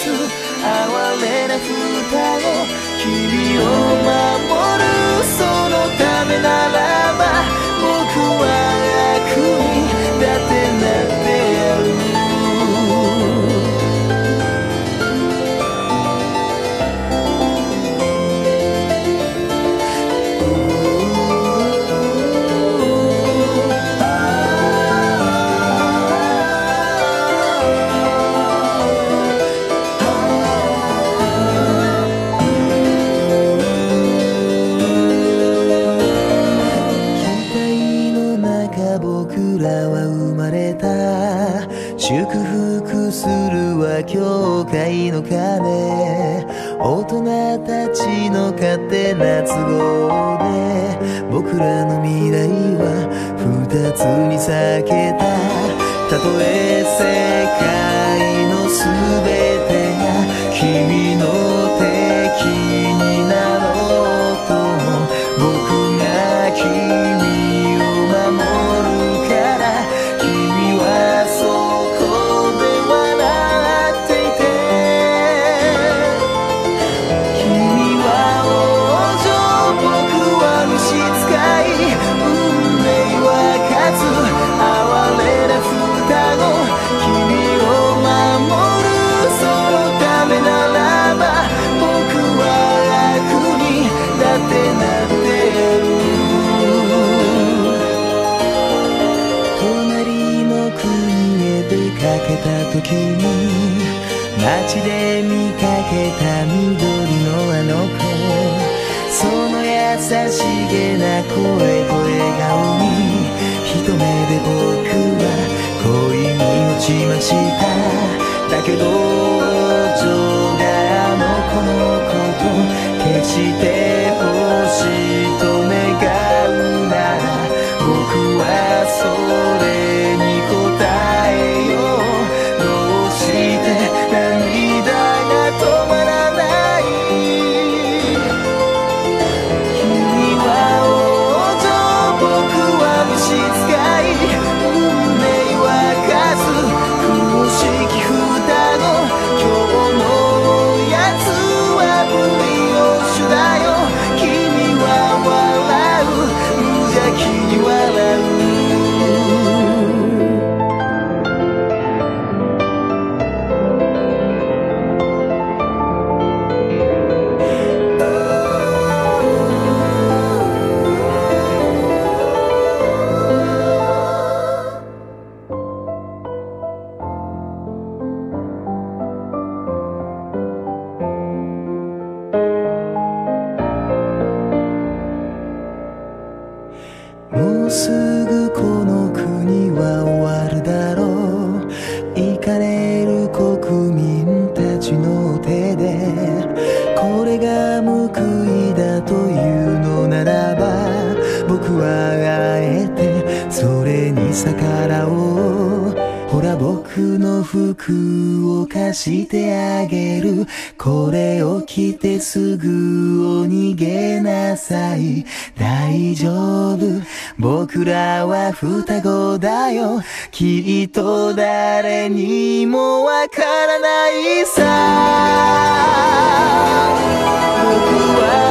つ哀れな蓋を君を守る僕らは生まれた。祝福するは教会の鐘。大人たちの勝手な都合で僕らの未来は二つに裂けた。たとえ世界の全て時に街で見かけた緑のあの子その優しげな声と笑顔に一目で僕は恋に落ちましただけど王女があの子のこと決して欲しいと願うなら僕はそれに逆らおうほら僕の服を貸してあげる。これを着てすぐお逃げなさい。大丈夫。僕らは双子だよ。きっと誰にもわからないさ。僕は